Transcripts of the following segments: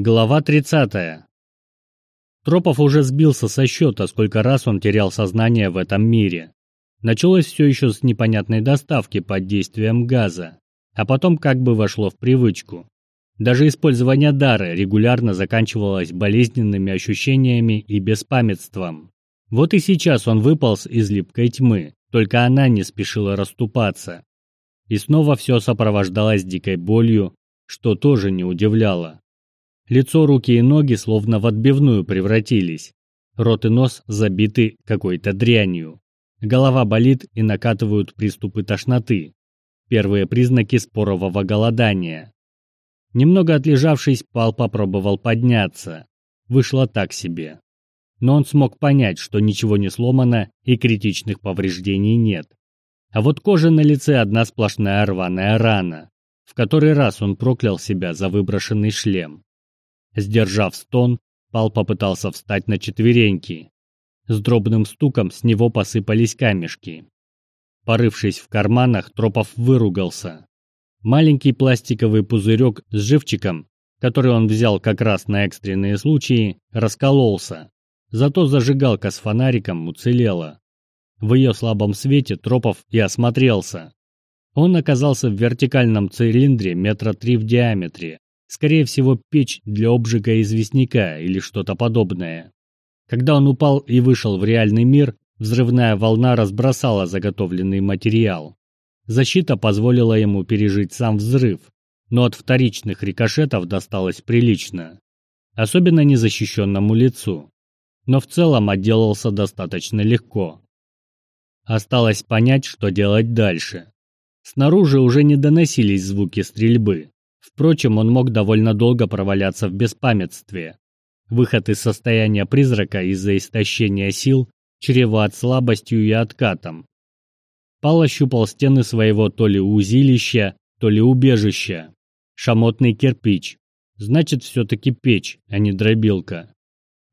Глава 30. Тропов уже сбился со счета, сколько раз он терял сознание в этом мире. Началось все еще с непонятной доставки под действием газа, а потом как бы вошло в привычку. Даже использование дара регулярно заканчивалось болезненными ощущениями и беспамятством. Вот и сейчас он выполз из липкой тьмы, только она не спешила расступаться. И снова все сопровождалось дикой болью, что тоже не удивляло. Лицо, руки и ноги словно в отбивную превратились. Рот и нос забиты какой-то дрянью. Голова болит и накатывают приступы тошноты. Первые признаки спорового голодания. Немного отлежавшись, Пал попробовал подняться. Вышло так себе. Но он смог понять, что ничего не сломано и критичных повреждений нет. А вот кожа на лице одна сплошная рваная рана. В который раз он проклял себя за выброшенный шлем. Сдержав стон, Пал попытался встать на четвереньки. С дробным стуком с него посыпались камешки. Порывшись в карманах, Тропов выругался. Маленький пластиковый пузырек с живчиком, который он взял как раз на экстренные случаи, раскололся. Зато зажигалка с фонариком уцелела. В ее слабом свете Тропов и осмотрелся. Он оказался в вертикальном цилиндре метра три в диаметре, Скорее всего, печь для обжига известняка или что-то подобное. Когда он упал и вышел в реальный мир, взрывная волна разбросала заготовленный материал. Защита позволила ему пережить сам взрыв, но от вторичных рикошетов досталось прилично. Особенно незащищенному лицу. Но в целом отделался достаточно легко. Осталось понять, что делать дальше. Снаружи уже не доносились звуки стрельбы. Впрочем, он мог довольно долго проваляться в беспамятстве. Выход из состояния призрака из-за истощения сил чреват слабостью и откатом. Пал ощупал стены своего то ли узилища, то ли убежища. Шамотный кирпич. Значит, все-таки печь, а не дробилка.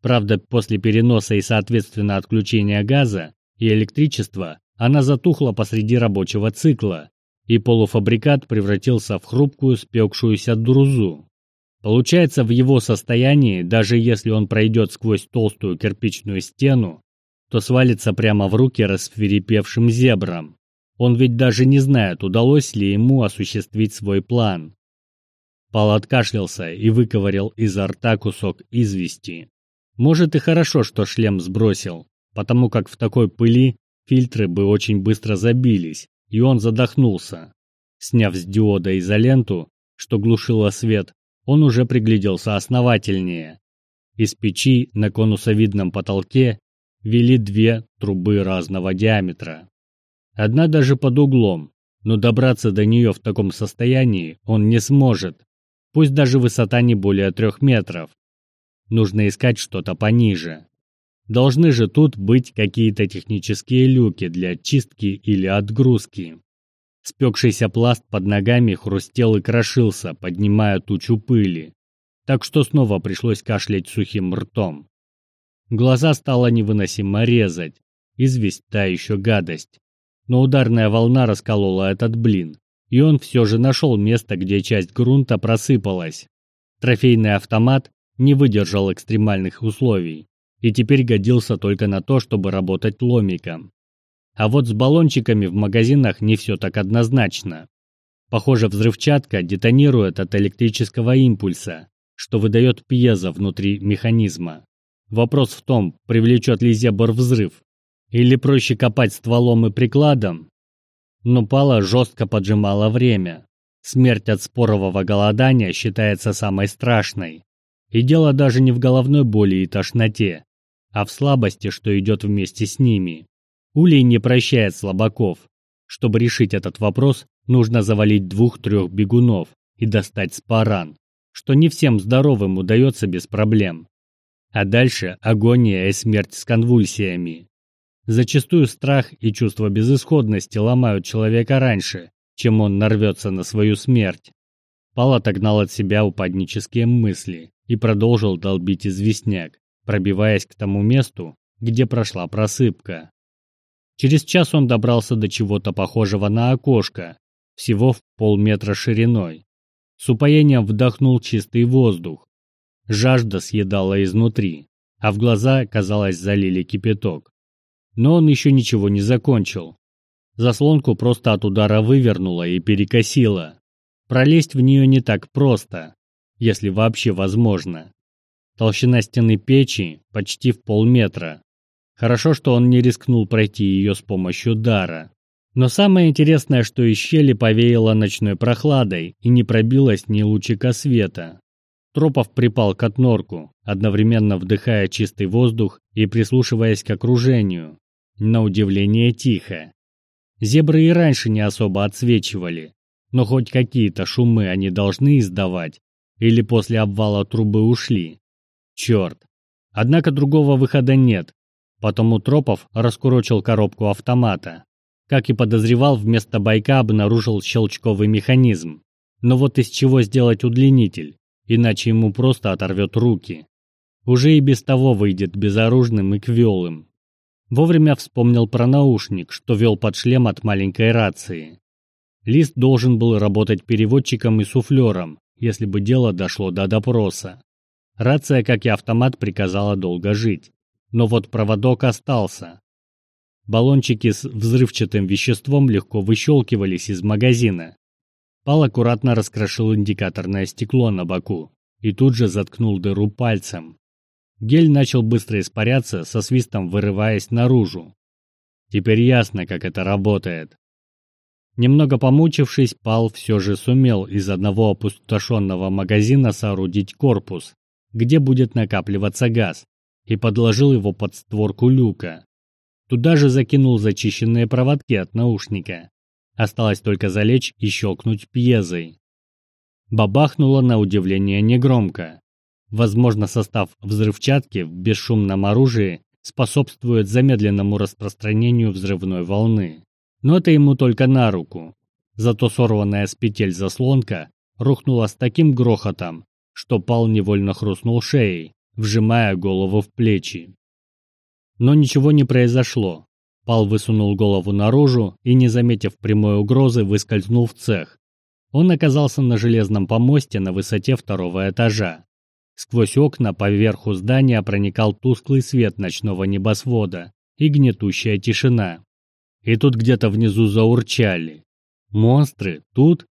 Правда, после переноса и, соответственно, отключения газа и электричества, она затухла посреди рабочего цикла, и полуфабрикат превратился в хрупкую спекшуюся друзу. Получается, в его состоянии, даже если он пройдет сквозь толстую кирпичную стену, то свалится прямо в руки расферепевшим зебрам. Он ведь даже не знает, удалось ли ему осуществить свой план. Пал откашлялся и выковырял изо рта кусок извести. Может и хорошо, что шлем сбросил, потому как в такой пыли фильтры бы очень быстро забились, и он задохнулся. Сняв с диода изоленту, что глушило свет, он уже пригляделся основательнее. Из печи на конусовидном потолке вели две трубы разного диаметра. Одна даже под углом, но добраться до нее в таком состоянии он не сможет, пусть даже высота не более трех метров. Нужно искать что-то пониже. Должны же тут быть какие-то технические люки для очистки или отгрузки. Спекшийся пласт под ногами хрустел и крошился, поднимая тучу пыли. Так что снова пришлось кашлять сухим ртом. Глаза стало невыносимо резать. Известь та еще гадость. Но ударная волна расколола этот блин, и он все же нашел место, где часть грунта просыпалась. Трофейный автомат не выдержал экстремальных условий и теперь годился только на то, чтобы работать ломиком. А вот с баллончиками в магазинах не все так однозначно. Похоже, взрывчатка детонирует от электрического импульса, что выдает пьезо внутри механизма. Вопрос в том, привлечет ли зебр взрыв, или проще копать стволом и прикладом. Но Пала жестко поджимала время. Смерть от спорового голодания считается самой страшной. И дело даже не в головной боли и тошноте, а в слабости, что идет вместе с ними. Улей не прощает слабаков. Чтобы решить этот вопрос, нужно завалить двух-трех бегунов и достать спаран, что не всем здоровым удается без проблем. А дальше агония и смерть с конвульсиями. Зачастую страх и чувство безысходности ломают человека раньше, чем он нарвется на свою смерть. Пал отогнал от себя упаднические мысли и продолжил долбить известняк, пробиваясь к тому месту, где прошла просыпка. Через час он добрался до чего-то похожего на окошко, всего в полметра шириной. С упоением вдохнул чистый воздух. Жажда съедала изнутри, а в глаза, казалось, залили кипяток. Но он еще ничего не закончил. Заслонку просто от удара вывернуло и перекосило. Пролезть в нее не так просто, если вообще возможно. Толщина стены печи почти в полметра. Хорошо, что он не рискнул пройти ее с помощью дара. Но самое интересное, что из щели повеяло ночной прохладой и не пробилось ни лучика света. Тропов припал к отнорку, одновременно вдыхая чистый воздух и прислушиваясь к окружению. На удивление тихо. Зебры и раньше не особо отсвечивали, но хоть какие-то шумы они должны издавать, или после обвала трубы ушли. Черт. Однако другого выхода нет, потому Тропов раскурочил коробку автомата. Как и подозревал, вместо байка обнаружил щелчковый механизм. Но вот из чего сделать удлинитель, иначе ему просто оторвет руки. Уже и без того выйдет безоружным и квелым. Вовремя вспомнил про наушник, что вел под шлем от маленькой рации. Лист должен был работать переводчиком и суфлером, если бы дело дошло до допроса. Рация, как и автомат, приказала долго жить. Но вот проводок остался. Баллончики с взрывчатым веществом легко выщелкивались из магазина. Пал аккуратно раскрошил индикаторное стекло на боку и тут же заткнул дыру пальцем. Гель начал быстро испаряться, со свистом вырываясь наружу. Теперь ясно, как это работает. Немного помучившись, Пал все же сумел из одного опустошенного магазина соорудить корпус, где будет накапливаться газ, и подложил его под створку люка. Туда же закинул зачищенные проводки от наушника. Осталось только залечь и щелкнуть пьезой. Бабахнуло на удивление негромко. Возможно, состав взрывчатки в бесшумном оружии способствует замедленному распространению взрывной волны. Но это ему только на руку. Зато сорванная с петель заслонка рухнула с таким грохотом, что пал невольно хрустнул шеей, вжимая голову в плечи. Но ничего не произошло. Пал высунул голову наружу и, не заметив прямой угрозы, выскользнул в цех. Он оказался на железном помосте на высоте второго этажа. Сквозь окна поверху здания проникал тусклый свет ночного небосвода и гнетущая тишина. И тут где-то внизу заурчали. Монстры? Тут?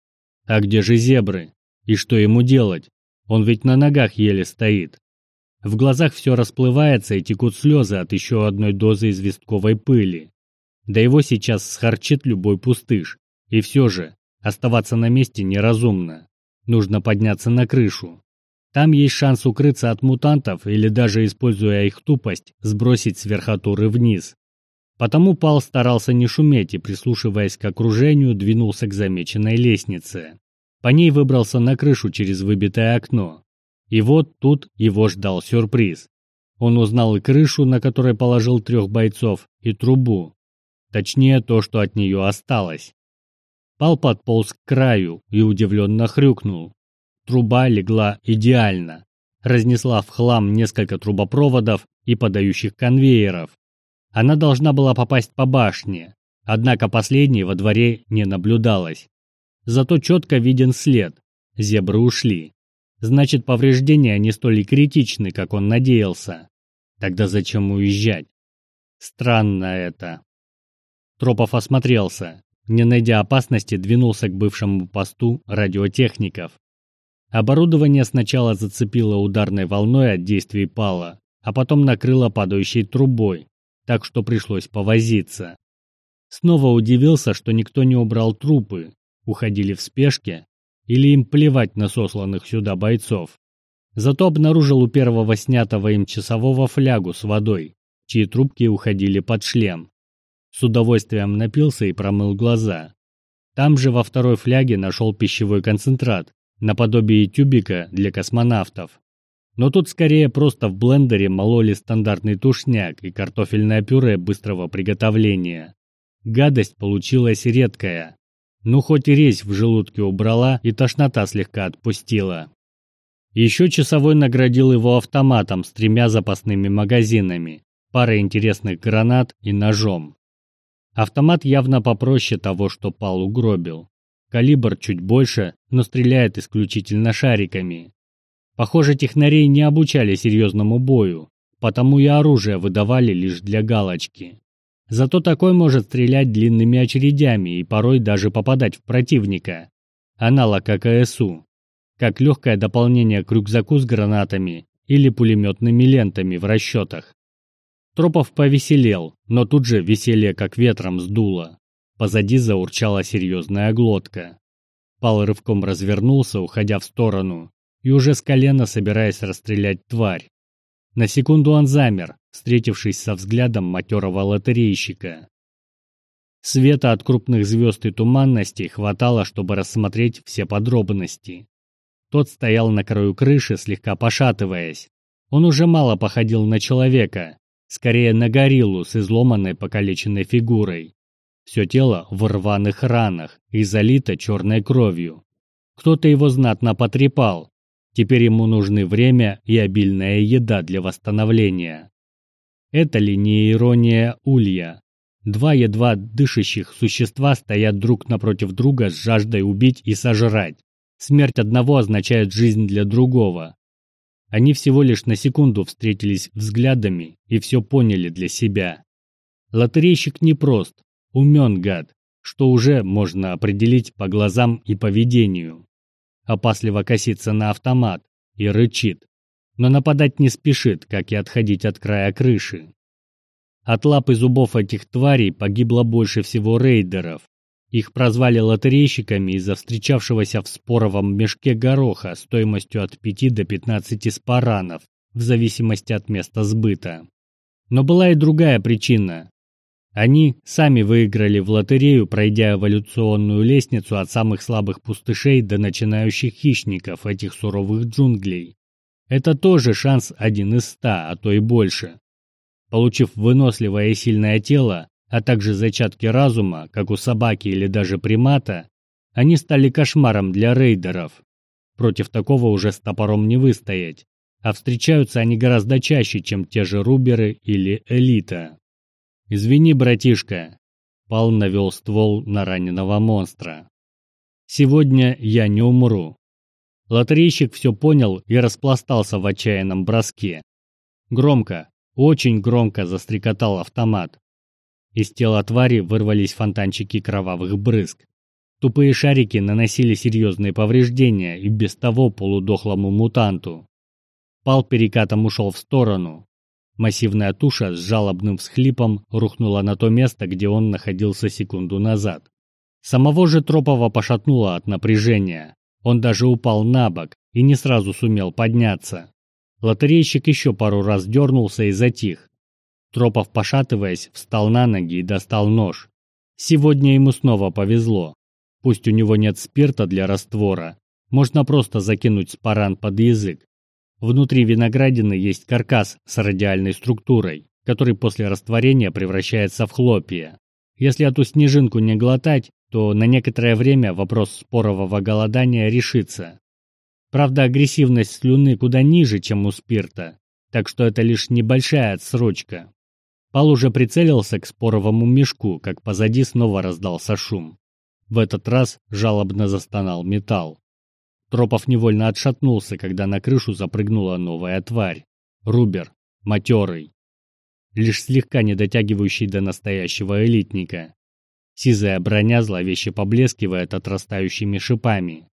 А где же зебры? И что ему делать? Он ведь на ногах еле стоит. В глазах все расплывается и текут слезы от еще одной дозы известковой пыли. Да его сейчас схарчит любой пустыш. И все же, оставаться на месте неразумно. Нужно подняться на крышу. Там есть шанс укрыться от мутантов или даже, используя их тупость, сбросить с верхотуры вниз. Потому Пал старался не шуметь и, прислушиваясь к окружению, двинулся к замеченной лестнице. По ней выбрался на крышу через выбитое окно. И вот тут его ждал сюрприз. Он узнал и крышу, на которой положил трех бойцов, и трубу. Точнее, то, что от нее осталось. Пал подполз к краю и удивленно хрюкнул. Труба легла идеально. Разнесла в хлам несколько трубопроводов и подающих конвейеров. Она должна была попасть по башне, однако последней во дворе не наблюдалось. Зато четко виден след. Зебры ушли. Значит, повреждения не столь критичны, как он надеялся. Тогда зачем уезжать? Странно это. Тропов осмотрелся. Не найдя опасности, двинулся к бывшему посту радиотехников. Оборудование сначала зацепило ударной волной от действий пала, а потом накрыло падающей трубой, так что пришлось повозиться. Снова удивился, что никто не убрал трупы, уходили в спешке, или им плевать на сосланных сюда бойцов. Зато обнаружил у первого снятого им часового флягу с водой, чьи трубки уходили под шлем. С удовольствием напился и промыл глаза. Там же во второй фляге нашел пищевой концентрат, наподобие тюбика для космонавтов. Но тут скорее просто в блендере мололи стандартный тушняк и картофельное пюре быстрого приготовления. Гадость получилась редкая, ну, хоть и резь в желудке убрала, и тошнота слегка отпустила. Еще часовой наградил его автоматом с тремя запасными магазинами, парой интересных гранат и ножом. Автомат явно попроще того, что Пал угробил. Калибр чуть больше, но стреляет исключительно шариками. Похоже, технарей не обучали серьезному бою, потому и оружие выдавали лишь для галочки. Зато такой может стрелять длинными очередями и порой даже попадать в противника. Аналог АКСУ. Как легкое дополнение к рюкзаку с гранатами или пулеметными лентами в расчетах. Тропов повеселел, но тут же веселье как ветром сдуло. Позади заурчала серьезная глотка. Пал рывком развернулся, уходя в сторону, и уже с колена собираясь расстрелять тварь. На секунду он замер, встретившись со взглядом матерого лотерейщика. Света от крупных звезд и туманностей хватало, чтобы рассмотреть все подробности. Тот стоял на краю крыши, слегка пошатываясь. Он уже мало походил на человека, скорее на гориллу с изломанной покалеченной фигурой. Все тело в рваных ранах и залито черной кровью. Кто-то его знатно потрепал. Теперь ему нужны время и обильная еда для восстановления. Это ли не ирония Улья? Два едва дышащих существа стоят друг напротив друга с жаждой убить и сожрать. Смерть одного означает жизнь для другого. Они всего лишь на секунду встретились взглядами и все поняли для себя. Лотерейщик непрост, умен гад, что уже можно определить по глазам и поведению. Опасливо косится на автомат и рычит, но нападать не спешит, как и отходить от края крыши. От лап и зубов этих тварей погибло больше всего рейдеров, их прозвали лотерейщиками из-за встречавшегося в споровом мешке гороха стоимостью от 5 до 15 спаранов, в зависимости от места сбыта. Но была и другая причина. Они сами выиграли в лотерею, пройдя эволюционную лестницу от самых слабых пустышей до начинающих хищников этих суровых джунглей. Это тоже шанс один из ста, а то и больше. Получив выносливое и сильное тело, а также зачатки разума, как у собаки или даже примата, они стали кошмаром для рейдеров. Против такого уже с топором не выстоять, а встречаются они гораздо чаще, чем те же руберы или элита. «Извини, братишка», — Пал навел ствол на раненого монстра. «Сегодня я не умру». Лотерейщик все понял и распластался в отчаянном броске. Громко, очень громко застрекотал автомат. Из тела твари вырвались фонтанчики кровавых брызг. Тупые шарики наносили серьезные повреждения и без того полудохлому мутанту. Пал перекатом ушел в сторону. Массивная туша с жалобным всхлипом рухнула на то место, где он находился секунду назад. Самого же Тропова пошатнуло от напряжения. Он даже упал на бок и не сразу сумел подняться. Лотерейщик еще пару раз дернулся и затих. Тропов, пошатываясь, встал на ноги и достал нож. Сегодня ему снова повезло. Пусть у него нет спирта для раствора, можно просто закинуть спаран под язык. Внутри виноградины есть каркас с радиальной структурой, который после растворения превращается в хлопья. Если эту снежинку не глотать, то на некоторое время вопрос спорового голодания решится. Правда, агрессивность слюны куда ниже, чем у спирта, так что это лишь небольшая отсрочка. Пал уже прицелился к споровому мешку, как позади снова раздался шум. В этот раз жалобно застонал металл. Тропов невольно отшатнулся, когда на крышу запрыгнула новая тварь. Рубер, матерый. Лишь слегка не дотягивающий до настоящего элитника. Сизая броня зловеще поблескивает отрастающими шипами.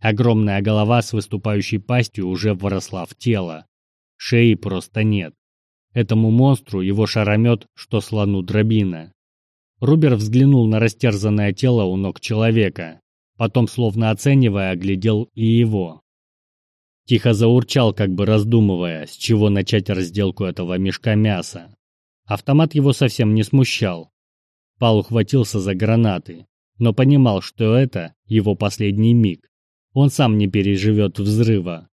Огромная голова с выступающей пастью уже вросла в тело. Шеи просто нет. Этому монстру его шаромет, что слону дробина. Рубер взглянул на растерзанное тело у ног человека, потом, словно оценивая, оглядел и его. Тихо заурчал, как бы раздумывая, с чего начать разделку этого мешка мяса. Автомат его совсем не смущал. Пал ухватился за гранаты, но понимал, что это его последний миг. Он сам не переживет взрыва.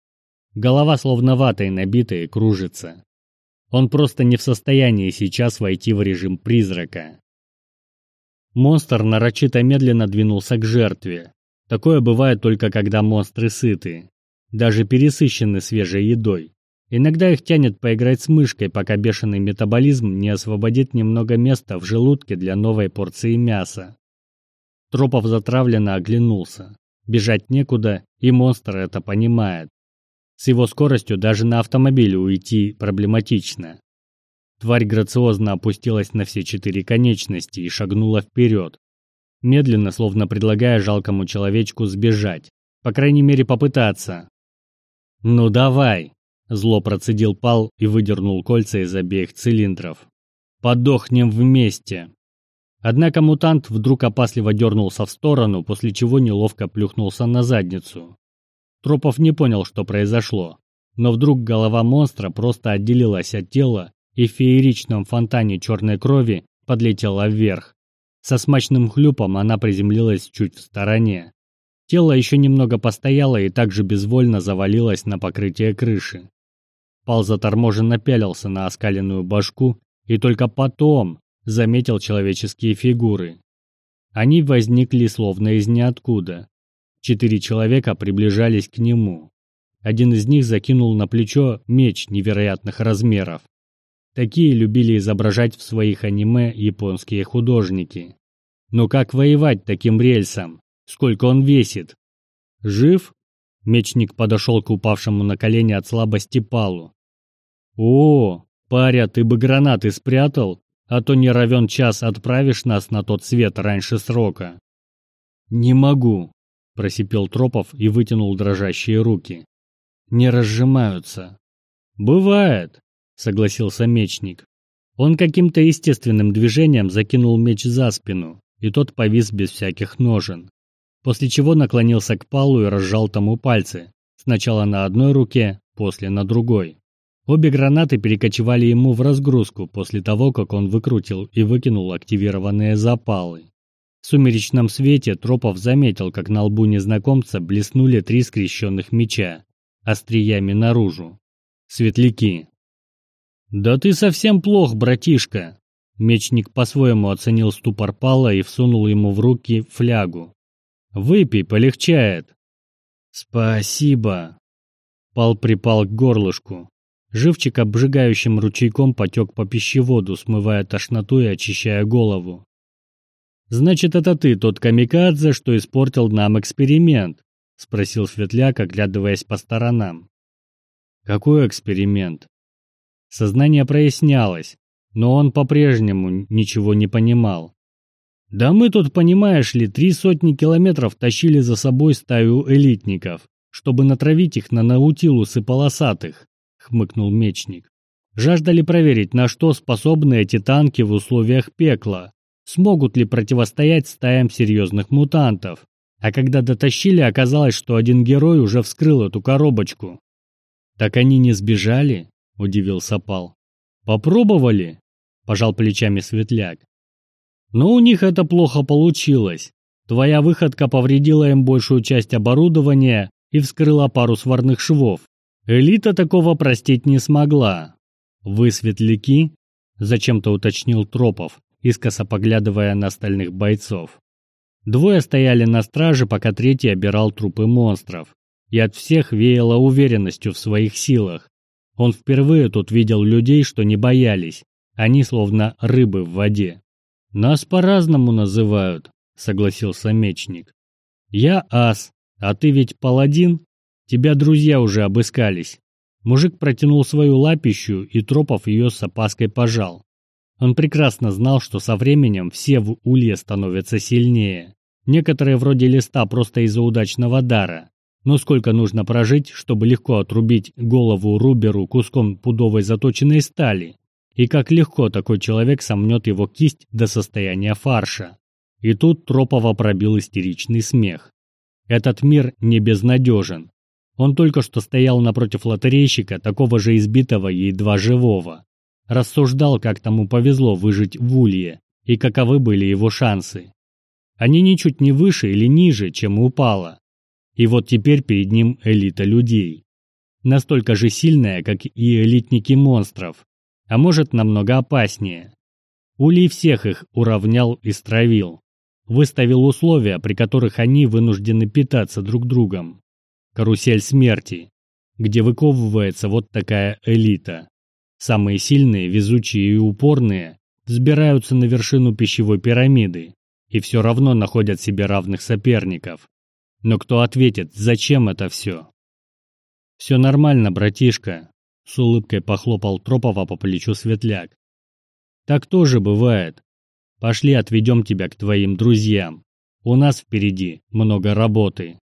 Голова словно ватой набита и кружится. Он просто не в состоянии сейчас войти в режим призрака. Монстр нарочито медленно двинулся к жертве. Такое бывает только когда монстры сыты, даже пересыщены свежей едой. Иногда их тянет поиграть с мышкой, пока бешеный метаболизм не освободит немного места в желудке для новой порции мяса. Тропов затравленно оглянулся. Бежать некуда, и монстр это понимает. С его скоростью даже на автомобиле уйти проблематично. Тварь грациозно опустилась на все четыре конечности и шагнула вперед, медленно, словно предлагая жалкому человечку сбежать. По крайней мере, попытаться. «Ну давай!» – зло процедил Пал и выдернул кольца из обеих цилиндров. «Подохнем вместе!» Однако мутант вдруг опасливо дернулся в сторону, после чего неловко плюхнулся на задницу. Тропов не понял, что произошло, но вдруг голова монстра просто отделилась от тела и в фееричном фонтане черной крови подлетела вверх. Со смачным хлюпом она приземлилась чуть в стороне. Тело еще немного постояло и также безвольно завалилось на покрытие крыши. Пал заторможенно пялился на оскаленную башку и только потом заметил человеческие фигуры. Они возникли словно из ниоткуда. Четыре человека приближались к нему. Один из них закинул на плечо меч невероятных размеров. Такие любили изображать в своих аниме японские художники. Но как воевать таким рельсом? Сколько он весит? Жив? Мечник подошел к упавшему на колени от слабости Палу. О, паря, ты бы гранаты спрятал, а то не равен час отправишь нас на тот свет раньше срока. Не могу, просипел Тропов и вытянул дрожащие руки. Не разжимаются. Бывает, согласился мечник. Он каким-то естественным движением закинул меч за спину, и тот повис без всяких ножен. После чего наклонился к Палу и разжал тому пальцы, сначала на одной руке, после на другой. Обе гранаты перекочевали ему в разгрузку после того, как он выкрутил и выкинул активированные запалы. В сумеречном свете Тропов заметил, как на лбу незнакомца блеснули три скрещенных меча, остриями наружу. Светляки. «Да ты совсем плох, братишка!» Мечник по-своему оценил ступор Пала и всунул ему в руки флягу. «Выпей, полегчает». «Спасибо». Пал припал к горлышку. Живчик обжигающим ручейком потек по пищеводу, смывая тошноту и очищая голову. «Значит, это ты тот камикадзе, что испортил нам эксперимент?» — спросил Светляк, оглядываясь по сторонам. «Какой эксперимент?» Сознание прояснялось но он по-прежнему ничего не понимал. «Да мы тут, понимаешь ли, три сотни километров тащили за собой стаю элитников, чтобы натравить их на наутилусы полосатых», — хмыкнул мечник. «Жаждали проверить, на что способны эти танки в условиях пекла, смогут ли противостоять стаям серьезных мутантов. А когда дотащили, оказалось, что один герой уже вскрыл эту коробочку». «Так они не сбежали?» — удивился Пал. «Попробовали?» пожал плечами Светляк. Но у них это плохо получилось. Твоя выходка повредила им большую часть оборудования и вскрыла пару сварных швов. Элита такого простить не смогла. Вы светляки? Зачем-то уточнил Тропов, искоса поглядывая на остальных бойцов. Двое стояли на страже, пока третий обирал трупы монстров. И от всех веяло уверенностью в своих силах. Он впервые тут видел людей, что не боялись, они словно рыбы в воде. Нас по-разному называют, согласился мечник. Я ас, а ты ведь паладин? Тебя друзья уже обыскались. Мужик протянул свою лапищу, и Тропов ее с опаской пожал. Он прекрасно знал, что со временем все в улье становятся сильнее. Некоторые вроде листа просто из-за удачного дара. Но сколько нужно прожить, чтобы легко отрубить голову Руберу куском пудовой заточенной стали? И как легко такой человек сомнет его кисть до состояния фарша. И тут Тропова пробил истеричный смех. Этот мир не безнадежен. Он только что стоял напротив лотерейщика, такого же избитого и едва живого. Рассуждал, как тому повезло выжить в Улье, и каковы были его шансы. Они ничуть не выше или ниже, чем упало. И вот теперь перед ним элита людей. Настолько же сильная, как и элитники монстров, а может намного опаснее. Улей всех их уравнял и стравил. Выставил условия, при которых они вынуждены питаться друг другом. Карусель смерти, где выковывается вот такая элита. Самые сильные, везучие и упорные взбираются на вершину пищевой пирамиды и все равно находят себе равных соперников. Но кто ответит, зачем это все? «Все нормально, братишка», — с улыбкой похлопал Тропова по плечу Светляк. «Так тоже бывает. Пошли отведем тебя к твоим друзьям. У нас впереди много работы».